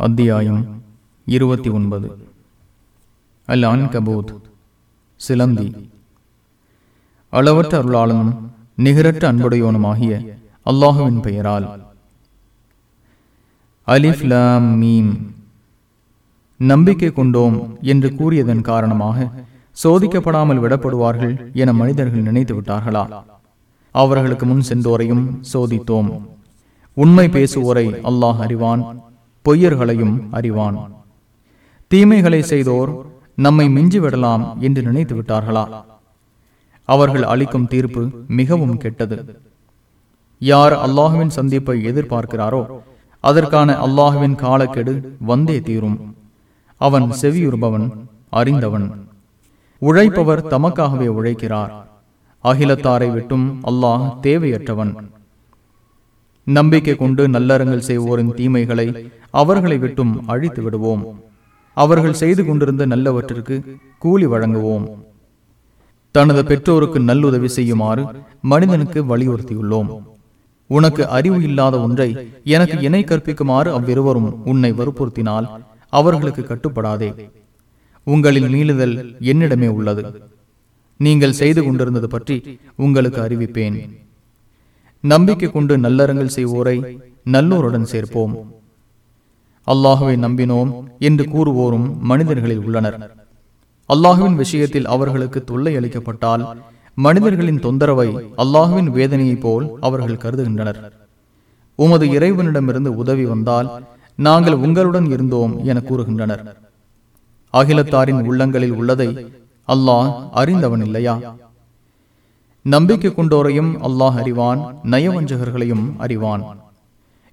அத்தியாயம் இருபத்தி ஒன்பது. அல் அன் கபூத் சிலந்தி. அளவற்ற அருளாளனும் நிகரற்ற அன்புடையோனுமாகிய அல்லாஹுவின் பெயரால். அலிஃப்லாம் மீம். நம்பிக்கை கொண்டோம் என்று கூறியதன் காரணமாக சோதிக்கப்படாமல் விடப்படுவார்கள் என மனிதர்கள் நினைத்து விட்டார்களா? அவர்களுக்கு முன் சென்றோரையும் சோதித்தோம். உண்மை பேசுவோரை அல்லாஹ் அறிவான். பொய்யர்களையும் அறிவான். தீமைகளை செய்தோர் நம்மை மிஞ்சிவிடலாம் என்று நினைத்து விட்டார்களா? அவர்கள் அளிக்கும் தீர்ப்பு மிகவும் கெட்டது. யார் அல்லாஹுவின் சந்திப்பை எதிர்பார்க்கிறாரோ அதற்கான அல்லாஹுவின் காலக்கெடு வந்தே தீரும். அவன் செவியுறுபவன் அறிந்தவன். உழைப்பவர் தமக்காகவே உழைக்கிறார். அகிலத்தாரை விட்டும் அல்லாஹ் தேவையற்றவன். நம்பிக்கை கொண்டு நல்லறங்கள் செய்வோரின் தீமைகளை அவர்களை விட்டும் அழித்து விடுவோம். அவர்கள் செய்து கொண்டிருந்த நல்லவற்றிற்கு கூலி வழங்குவோம். தனது பெற்றோருக்கு நல்லுதவி செய்யுமாறு மனிதனுக்கு வலியுறுத்தியுள்ளோம். உனக்கு அறிவு இல்லாத ஒன்றை எனக்கு இணை கற்பிக்குமாறு அவ்விருவரும் உன்னை வற்புறுத்தினால் அவர்களுக்கு கட்டுப்படாதே. உங்களின் மீளுதல் என்னிடமே உள்ளது. நீங்கள் செய்து கொண்டிருந்தது பற்றி உங்களுக்கு அறிவிப்பேன். நம்பிக்கை கொண்டு நல்லறங்கள் செய்வோரை நல்லோருடன் சேர்ப்போம். அல்லாஹுவை நம்பினோம் என்று கூறுவோரும் மனிதர்களில் உள்ளனர். அல்லாஹுவின் விஷயத்தில் அவர்களுக்கு தொல்லை அளிக்கப்பட்டால் மனிதர்களின் தொந்தரவை அல்லாஹுவின் வேதனையைப் போல் அவர்கள் கருதுகின்றனர். உமது இறைவனிடமிருந்து உதவி வந்தால் நாங்கள் உங்களுடன் இருந்தோம் என கூறுகின்றனர். அகிலத்தாரின் உள்ளங்களில் உள்ளதை அல்லாஹ் அறிந்தவன் இல்லையா? நம்பிக்கை கொண்டோரையும் அல்லாஹ் அறிவான் நயவஞ்சகர்களையும் அறிவான்.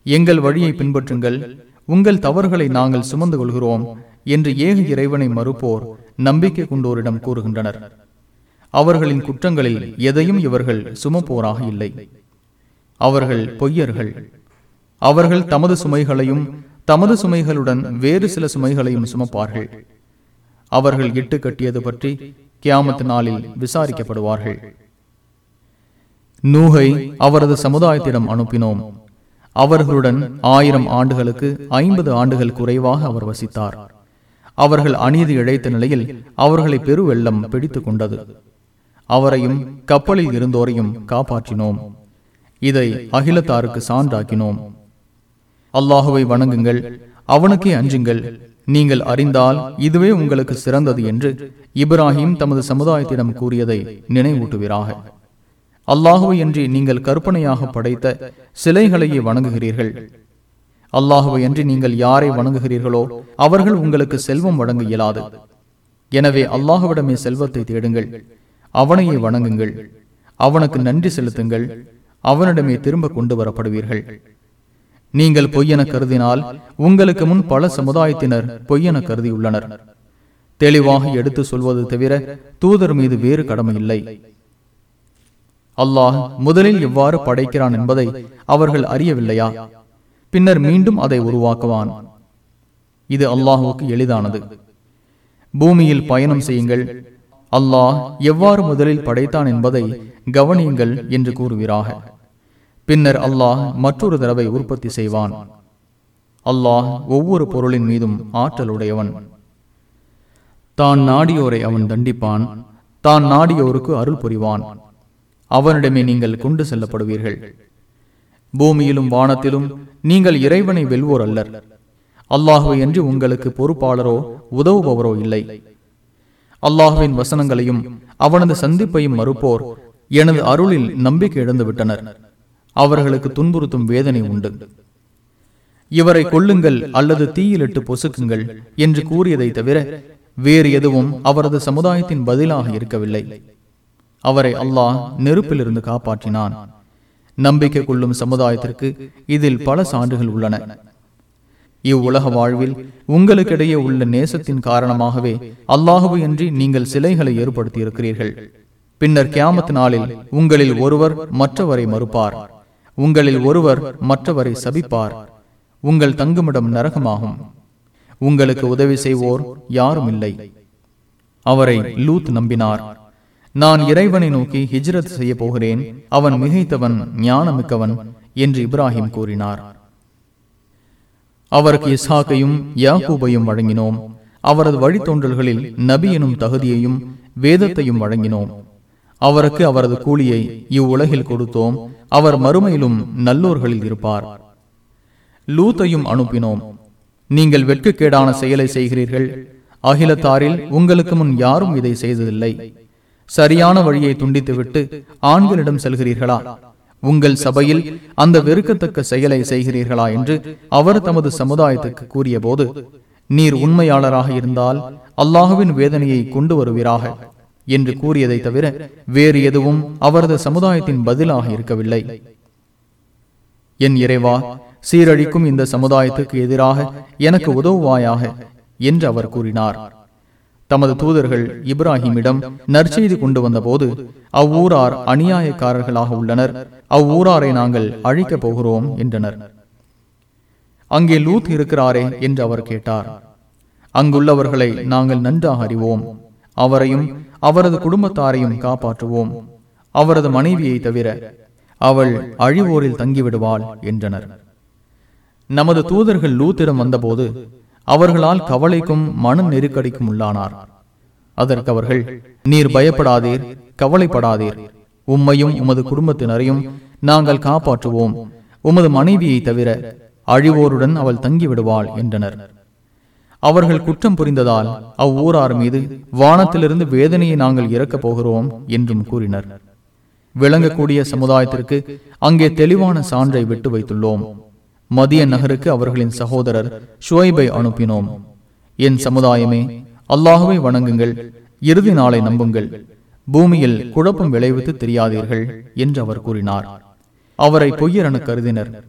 எங்கள் வழியை பின்பற்றுங்கள் உங்கள் தவறுகளை நாங்கள் சுமந்து கொள்கிறோம் என்று ஏக இறைவனை மறுப்போர் நம்பிக்கை கொண்டோரிடம் கூறுகின்றனர். அவர்களின் குற்றங்களில் எதையும் இவர்கள் சுமப்போராக இல்லை. அவர்கள் பொய்யர்கள். அவர்கள் தமது சுமைகளையும் தமது சுமைகளுடன் வேறு சில சுமைகளையும் சுமப்பார்கள். அவர்கள் இட்டு கட்டியது பற்றி கியாமத்து நாளில் விசாரிக்கப்படுவார்கள். நூகை அவரது சமுதாயத்திடம் அனுப்பினோம். அவர்களுடன் ஆயிரம் ஆண்டுகளுக்கு ஐம்பது ஆண்டுகள் குறைவாக அவர் வசித்தார். அவர்கள் அநீதி இழைத்த நிலையில் அவர்களை பெருவெள்ளம் பிடித்துக் கொண்டது. அவரையும் கப்பலில் இருந்தோரையும் காப்பாற்றினோம். இதை அகிலத்தாருக்கு சான்றாக்கினோம். அல்லாஹுவை வணங்குங்கள் அவனுக்கே அஞ்சுங்கள். நீங்கள் அறிந்தால் இதுவே உங்களுக்கு சிறந்தது என்று இப்ராஹிம் தமது சமுதாயத்திடம் கூறியதை நினைவூட்டுவீராக. அல்லாஹுவை என்று நீங்கள் கற்பனையாக படைத்த சிலைகளையே வணங்குகிறீர்கள். அல்லாஹுவை என்று நீங்கள் யாரை வணங்குகிறீர்களோ அவர்கள் உங்களுக்கு செல்வம் வழங்க இயலாது. எனவே அல்லாஹுவிடமே செல்வத்தை தேடுங்கள். அவனையே வணங்குங்கள். அவனுக்கு நன்றி செலுத்துங்கள். அவனிடமே திரும்ப கொண்டு வரப்படுவீர்கள். நீங்கள் பொய்யென கருதினால் உங்களுக்கு முன் பல சமுதாயத்தினர் பொய்யென கருதியுள்ளனர். தெளிவாக எடுத்து சொல்வது தவிர தூதர் மீது வேறு கடமை இல்லை. அல்லாஹ் முதலில் எவ்வாறு படைக்கிறான் என்பதை அவர்கள் அறியவில்லையா? பின்னர் மீண்டும் அதை உருவாக்குவான். இது அல்லாஹுக்கு எளிதானது. பூமியில் பயணம் செய்யுங்கள். அல்லாஹ் எவ்வாறு முதலில் படைத்தான் என்பதை கவனியுங்கள் என்று கூறுகிறாக பின்னர் அல்லாஹ் மற்றொரு தடவை உற்பத்தி செய்வான். அல்லாஹ் ஒவ்வொரு பொருளின் மீதும் ஆற்றலுடையவன் தான் நாடியோரை அவன் தண்டிப்பான். தான் நாடியோருக்கு அருள் புரிவான். அவனிடமே நீங்கள் கொண்டு செல்லப்படுவீர்கள். பூமியிலும் வானத்திலும் நீங்கள் இறைவனை வெல்வோர் அல்லர். அல்லாஹுவை என்று உங்களுக்கு பொறுப்பாளரோ உதவுபவரோ இல்லை. அல்லாஹுவின் வசனங்களையும் அவனது சந்திப்பையும் மறுப்போர். எனது அருளில் நம்பிக்கை இழந்துவிட்டனர். அவர்களுக்கு துன்புறுத்தும் வேதனை உண்டு. இவரை கொல்லுங்கள் அல்லது தீயிலிட்டு பொசுக்குங்கள் என்று கூறியதை தவிர வேறு எதுவும் அவரது சமுதாயத்தின் பதிலாக இருக்கவில்லை. அவரை அல்லாஹ் நெருப்பிலிருந்து காப்பாற்றினான். நம்பிக்கை கொள்ளும் சமுதாயத்திற்கு இதில் பல சான்றுகள் உள்ளன. இவ்வுலக வாழ்வில் உங்களுக்கிடையே உள்ள நேசத்தின் காரணமாகவே அல்லாஹுவை அன்றி நீங்கள் சிலைகளை ஏற்படுத்தி இருக்கிறீர்கள் பின்னர் கியாமத் நாளில் உங்களில் ஒருவர் மற்றவரை மறுப்பார். உங்களில் ஒருவர் மற்றவரை சபிப்பார். உங்கள் தங்குமிடம் நரகமாகும். உங்களுக்கு உதவி செய்வோர் யாரும் இல்லை. அவரை லூத் நம்பினார். நான் இறைவனை நோக்கி ஹிஜ்ரத் செய்ய போகிறேன். அவன் மிகைத்தவன் ஞானமிக்கவன் என்று இப்ராஹிம் கூறினார். அவருக்கு இஸ்ஹாக்கையும் யாகூபையும் வழங்கினோம். அவரது வழித்தோன்றல்களில் நபி எனும் தகுதியையும் வேதத்தையும் வழங்கினோம். அவருக்கு அவரது கூலியை இவ்வுலகில் கொடுத்தோம். அவர் மறுமையிலும் நல்லோர்களில் இருப்பார். லூத்தையும் அனுப்பினோம். நீங்கள் வெட்கக்கேடான செயலை செய்கிறீர்கள். அகிலத்தாரில் உங்களுக்கு முன் யாரும் இதை செய்ததில்லை. சரியான வழியை துண்டித்துவிட்டு ஆண்களிடம் செல்கிறீர்களா? உங்கள் சபையில் அந்த வெறுக்கத்தக்க செயலை செய்கிறீர்களா என்று அவர் தமது சமுதாயத்துக்கு கூறிய போது நீர் உண்மையாளராக இருந்தால் அல்லாஹுவின் வேதனையை கொண்டு வருவீராக என்று கூறியதை தவிர வேறு எதுவும் அவரது சமுதாயத்தின் பதிலாக இருக்கவில்லை. என் இறைவா சீரழிக்கும் இந்த சமுதாயத்துக்கு எதிராக எனக்கு உதவுவாயாக என்று அவர் கூறினார். தமது தூதர்கள் இப்ராஹிமிடம் நற்செய்தி கொண்டு வந்தபோது அவ்வூரார் அநியாயக்காரர்களாக உள்ளனர். அவ்வூராரை நாங்கள் அழிக்கப் போகிறோம் என்றனர். அங்கே லூத் இருக்கிறாரே என்று அவர் கேட்டார். அங்குள்ளவர்களை நாங்கள் நன்றாக அறிவோம். அவரையும் அவரது குடும்பத்தாரையும் காப்பாற்றுவோம். அவரது மனைவியை தவிர அவள் அழிவோரில் தங்கிவிடுவாள் என்றனர். நமது தூதர்கள் லூத்திடம் வந்தபோது அவர்களால் கவலைக்கும் மன நெருக்கடிக்கும் உள்ளானார். அதற்கு அவர்கள் நீர் பயப்படாதீர் கவலைப்படாதீர். உம்மையும் உமது குடும்பத்தினரையும் நாங்கள் காப்பாற்றுவோம். உமது மனைவியை தவிர அழிவோருடன் அவள் தங்கிவிடுவாள் என்றனர். அவர்கள் குற்றம் புரிந்ததால் அவ்வூரார் மீது வானத்திலிருந்து வேதனையை நாங்கள் இறக்கப் போகிறோம் என்றும் கூறினர். விளங்கக்கூடிய சமுதாயத்திற்கு அங்கே தெளிவான சான்றை விட்டு வைத்துள்ளோம். மதிய நகருக்கு அவர்களின் சகோதரர் ஷுவைபை அனுப்பினோம். என் சமுதாயமே அல்லாஹுவை வணங்குங்கள் இறுதி நாளை நம்புங்கள் பூமியில் குழப்பம் விளைவித்து தெரியாதீர்கள் என்று அவர் கூறினார். அவரை பொய்யரென கருதினர்.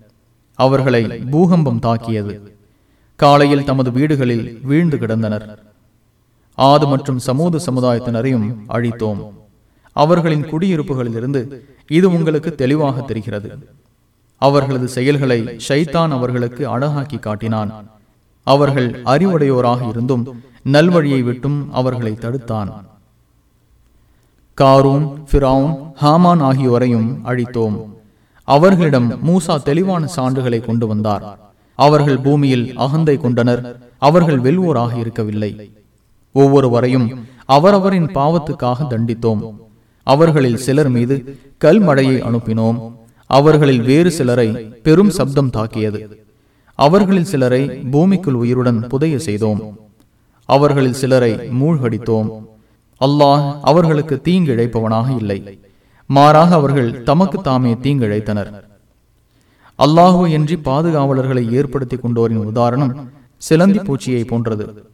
அவர்களை பூகம்பம் தாக்கியது. காலையில் தமது வீடுகளில் வீழ்ந்து கிடந்தனர். ஆது மற்றும் சமூக சமுதாயத்தினரையும் அழித்தோம். அவர்களின் குடியிருப்புகளிலிருந்து இது உங்களுக்கு தெளிவாக தெரிகிறது. அவர்களது செயல்களை ஷைத்தான் அவர்களுக்கு அழகாக்கி காட்டினான். அவர்கள் அறிவுடையோராக இருந்தும் நல்வழியை விட்டும் அவர்களை தடுத்தான். காரூன் ஃபிரவுன் ஹாமான் ஆகியோரையும் அழித்தோம். அவர்களிடம் மூசா தெளிவான சான்றுகளை கொண்டு வந்தார். அவர்கள் பூமியில் அகந்தை கொண்டனர். அவர்கள் வெல்வோராக இருக்கவில்லை. ஒவ்வொருவரையும் அவரவரின் பாவத்துக்காக தண்டித்தோம். அவர்களில் சிலர் மீது கல்மழையை அனுப்பினோம். அவர்களில் வேறு சிலரை பெரும் சப்தம் தாக்கியது. அவர்களில் சிலரை பூமிக்குள் உயிருடன் புதைய செய்தோம். அவர்களில் சிலரை மூழ்கடித்தோம். அல்லாஹ் அவர்களுக்கு தீங்கிழைப்பவனாக இல்லை. மாறாக அவர்கள் தமக்கு தாமே தீங்கிழைத்தனர். அல்லாஹு என்று பாதுகாவலர்களை ஏற்படுத்தி கொண்டோரின் உதாரணம் சிலந்தி பூச்சியை போன்றது.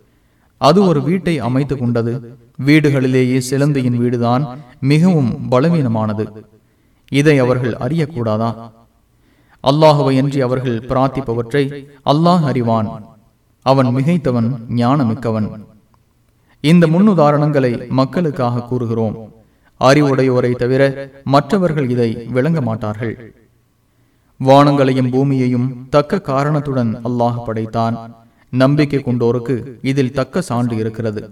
அது ஒரு வீட்டை அமைத்துக் கொண்டது. வீடுகளிலேயே சிலந்தியின் வீடுதான் மிகவும் பலவீனமானது. இதை அவர்கள் அறியக்கூடாதா? அல்லாஹுவை என்று அவர்கள் பிரார்த்திப்பவற்றை அல்லாஹ் அறிவான். அவன் மிகைத்தவன் ஞானமிக்கவன். இந்த முன்னுதாரணங்களை மக்களுக்காக கூறுகிறோம். அறிவுடையோரை தவிர மற்றவர்கள் இதை விளங்க மாட்டார்கள். வானங்களையும் பூமியையும் தக்க காரணத்துடன் அல்லாஹ் படைத்தான். நம்பிக்கை கொண்டோருக்கு இதில் தக்க சான்று இருக்கிறது.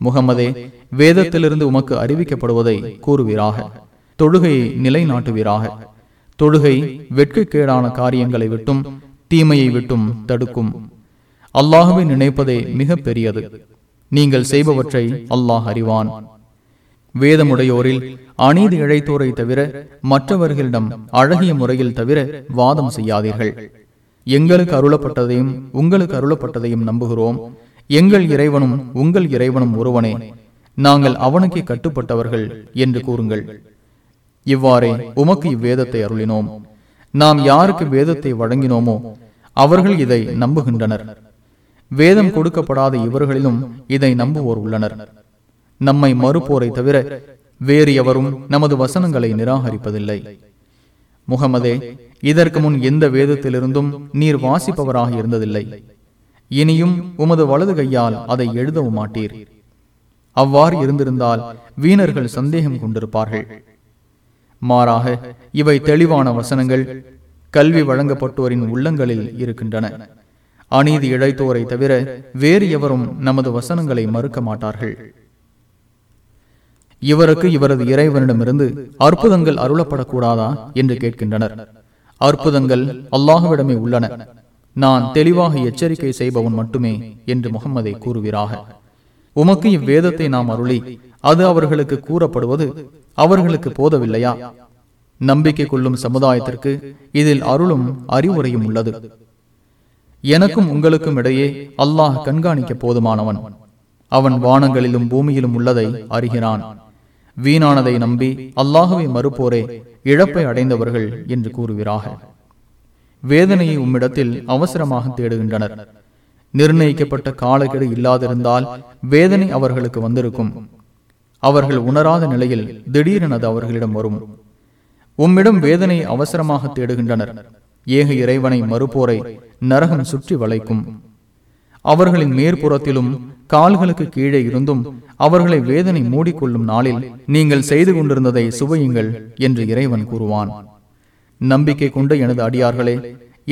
முகமதே வேதத்திலிருந்து உமக்கு அறிவிக்கப்படுவதை கூறுவீராக. தொழுகையை நிலைநாட்டுவீராக. தொழுகை வெட்கக்கேடான காரியங்களை விட்டும் தீமையை விட்டும் தடுக்கும். அல்லாஹுவை நினைப்பதே மிக பெரியது நீங்கள் செய்பவற்றை அல்லாஹ் அறிவான். வேதமுடையோரில் அநீதி இழைத்தோரை தவிர மற்றவர்களிடம் அழகிய முறையில் தவிர வாதம் செய்யாதீர்கள். எங்களுக்கு அருளப்பட்டதையும் உங்களுக்கு அருளப்பட்டதையும் நம்புகிறோம். எங்கள் இறைவனும் உங்கள் இறைவனும் ஒருவனே. நாங்கள் அவனுக்கு கட்டுப்பட்டவர்கள் என்று கூறுங்கள். இவ்வாறே உமக்கு இவ்வேதத்தை அருளினோம். நாம் யாருக்கு வேதத்தை வழங்கினோமோ அவர்கள் இதை நம்புகின்றனர். வேதம் கொடுக்கப்படாத இவர்களிலும் இதை நம்புவோர் உள்ளனர். நம்மை மறுப்போரை தவிர வேறு எவரும் நமது வசனங்களை நிராகரிப்பதில்லை. முகமதே இதற்கு முன் எந்த வேதத்திலிருந்தும் நீர் வாசிப்பவராக இருந்ததில்லை. இனியும் உமது வலது கையால் அதை எழுதவும் மாட்டீர். அவ்வாறு இருந்திருந்தால் வீணர்கள் சந்தேகம் கொண்டிருப்பார்கள். மாறாக இவை தெளிவான வசனங்கள் கல்வி வழங்கப்பட்டோரின் உள்ளங்களில் இருக்கின்றன. அநீதி இழைத்தோரை தவிர வேறு எவரும் நமது வசனங்களை மறுக்க மாட்டார்கள். இவருக்கு இவரது இறைவனிடமிருந்து அற்புதங்கள் அருளப்படக்கூடாதா என்று கேட்கின்றனர். அற்புதங்கள் அல்லாஹுவிடமே உள்ளன. நான் தெளிவாக எச்சரிக்கை செய்பவன் மட்டுமே என்று முகம்மதை கூறுகிறார்கள் உமக்கு இவ்வேதத்தை நாம் அருளி அது அவர்களுக்கு கூறப்படுவது அவர்களுக்கு போதவில்லையா? நம்பிக்கை கொள்ளும் சமுதாயத்திற்கு இதில் அருளும் அறிவுரையும் உள்ளது. எனக்கும் உங்களுக்கும் இடையே அல்லாஹ் கண்காணிக்க போதுமானவன். அவன் வானங்களிலும் பூமியிலும் உள்ளதை அறிகிறான். வீணானதை நம்பி அல்லாஹுவை மறுப்போரே இழப்பை அடைந்தவர்கள் என்று கூறுகிறார்கள் வேதனையை உம்மிடத்தில் அவசரமாக தேடுகின்றனர். நிர்ணயிக்கப்பட்ட காலக்கெடு இல்லாதிருந்தால் வேதனை அவர்களுக்கு வந்திருக்கும். அவர்கள் உணராத நிலையில் திடீரெனது அவர்களிடம் வரும். உம்மிடம் வேதனை அவசரமாக தேடுகின்றனர். ஏக இறைவனை மறுப்போரை நரகம் சுற்றி வளைக்கும். அவர்களின் மேற்புறத்திலும் கால்களுக்கு கீழே இருந்தும் அவர்களை வேதனை மூடிக்கொள்ளும் நாளில் நீங்கள் செய்து கொண்டிருந்ததை சுவையுங்கள் என்று இறைவன் கூறுவான். நம்பிக்கை கொண்ட எனது அடியார்களே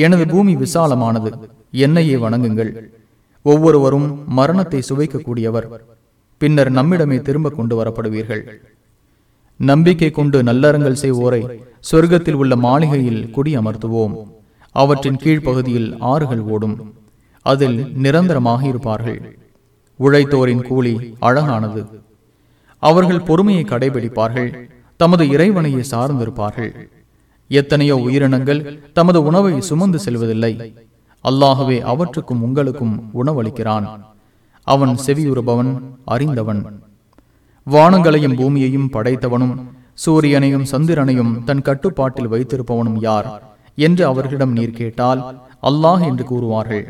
எனது பூமி விசாலமானது. என்னையே வணங்குங்கள். ஒவ்வொருவரும் மரணத்தை சுவைக்கக்கூடியவர். பின்னர் நம்மிடமே திரும்ப கொண்டு வரப்படுவீர்கள். நம்பிக்கை கொண்டு நல்லறங்கள் செய்வோரை சொர்க்கத்தில் உள்ள மாளிகையில் குடி அமர்த்துவோம். அவற்றின் கீழ்ப்பகுதியில் ஆறுகள் ஓடும். அதில் நிரந்தரமாக இருப்பார்கள். உழைத்தோரின் கூலி அழகானது. அவர்கள் பொறுமையை கடைபிடிப்பார்கள். தமது இறைவனையை சார்ந்திருப்பார்கள். எத்தனையோ உயிரினங்கள் தமது உணவை சுமந்து செல்வதில்லை. அல்லாகவே அவற்றுக்கும் உங்களுக்கும் உணவளிக்கிறான். அவன் செவியுறுபவன் அறிந்தவன். வானங்களையும் பூமியையும் படைத்தவனும் சூரியனையும் சந்திரனையும் தன் கட்டுப்பாட்டில் வைத்திருப்பவனும் யார்? என்று அவர்களிடம் நீர் கேட்டால் அல்லாஹ் என்று கூறுவார்கள்.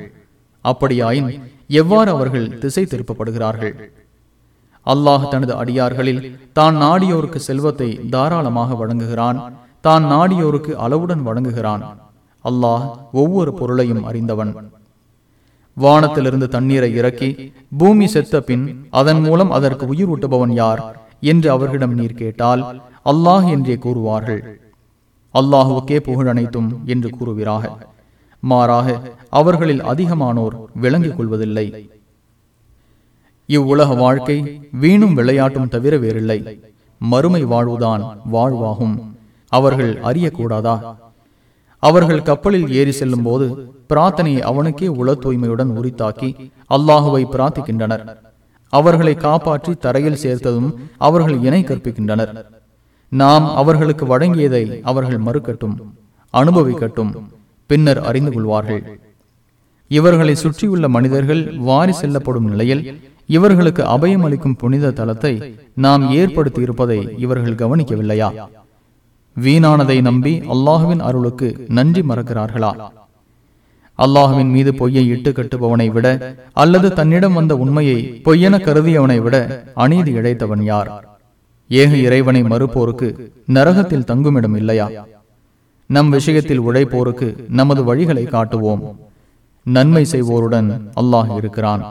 அப்படியாயின் எவ்வாறு அவர்கள் திசை திருப்பப்படுகிறார்கள்? அல்லாஹ் தனது அடியார்களில் தான் நாடியோருக்கு செல்வத்தை தாராளமாக வழங்குகிறான். தான் நாடியோருக்கு அளவுடன் வழங்குகிறான் அல்லாஹ் ஒவ்வொரு பொருளையும் அறிந்தவன். வானத்திலிருந்து தண்ணீரை இறக்கி பூமி செத்த பின் அதன் மூலம் அதற்கு உயிர் ஊட்டுபவன் யார் என்று அவர்களிடம் நீர் கேட்டால் அல்லாஹ் என்றே கூறுவார்கள். அல்லாஹுவுக்கே புகழ் அனைத்தும் என்று கூறுகிறாக மாறாக அவர்களில் அதிகமானோர் விளங்கிக் கொள்வதில்லை. இவ்வுலக வாழ்க்கை வீணும் விளையாட்டும் தவிர வேறில்லை. மறுமை வாழ்வுதான் வாழ்வாகும். அவர்கள் அறியக்கூடாதா? அவர்கள் கப்பலில் ஏறி செல்லும் போது பிரார்த்தனையை அவனுக்கே உள தூய்மையுடன் உரித்தாக்கி அல்லாஹுவை பிரார்த்திக்கின்றனர். அவர்களை காப்பாற்றி தரையில் சேர்த்ததும் அவர்கள் இணை கற்பிக்கின்றனர். நாம் அவர்களுக்கு வழங்கியதை அவர்கள் மறுக்கட்டும் அனுபவிக்கட்டும் பின்னர் அறிந்து கொள்வார்கள். இவர்களை சுற்றியுள்ள மனிதர்கள் வாரி செல்லப்படும் நிலையில் இவர்களுக்கு அபயம் அளிக்கும் புனித தலத்தை நாம் ஏற்படுத்தி இருப்பதை இவர்கள் கவனிக்கவில்லையா? வீணானதை நம்பி அல்லாஹுவின் அருளுக்கு நன்றி மறக்கிறார்களா? அல்லாஹுவின் மீது பொய்யை இட்டு கட்டுபவனை விட அல்லது தன்னிடம் வந்த உண்மையை பொய்யென கருதியவனை விட அநீதி இழைத்தவன் யார்? ஏக இறைவனை மறுப்போருக்கு நரகத்தில் தங்குமிடம் இல்லையா? நம் விஷயத்தில் உழைப்போருக்கு நமது வழிகளை காட்டுவோம். நன்மை செய்வோருடன் அல்லாஹ் இருக்கிறான்.